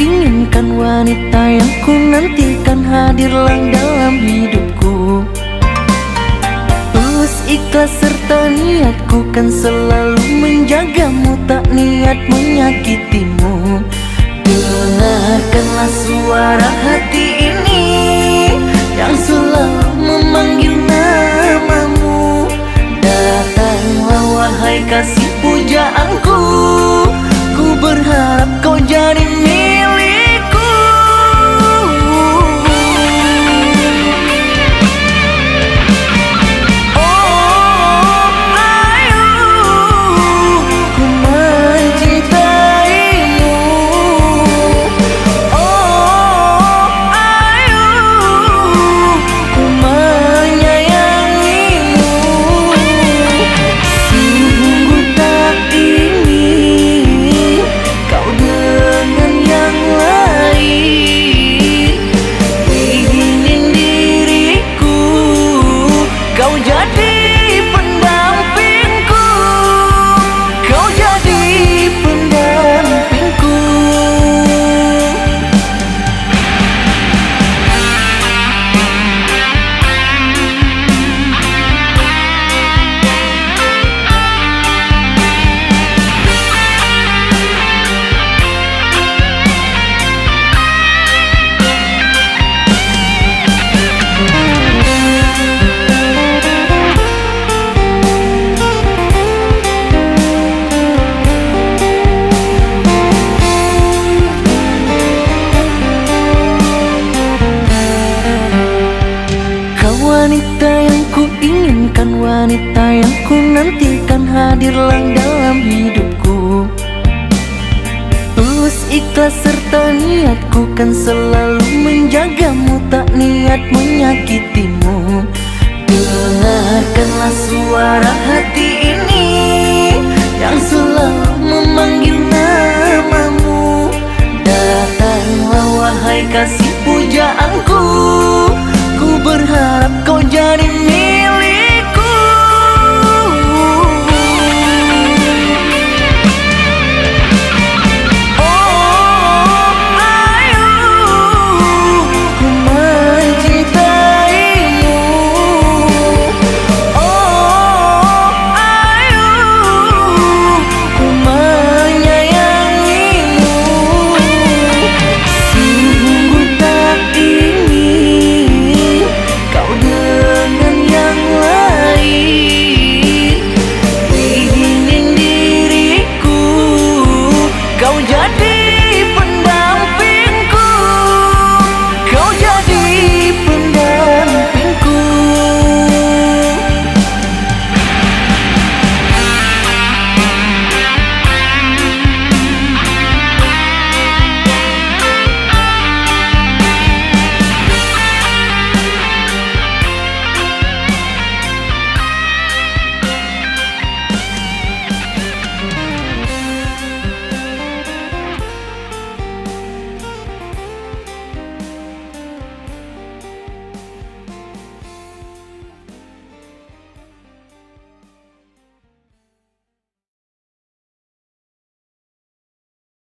inginkan wanita yang ku nantikan hadirlah dalam hidupku. Tulus ikhlas serta niatku kan selalu menjagamu Tak niat menyakitimu. Dengarkanlah suara hati ini Yang selalu memanggil namamu. Datanglah wahai kasih inginkan Wanita yang ku nantikan Hadirlah dalam hidupku. Tulus ikhlas serta niatku Kan selalu menjagamu Tak niat menyakitimu. Dengarkanlah suara hati ini Yang selalu memanggil namamu. Datanglah wahai kasih pujaanku going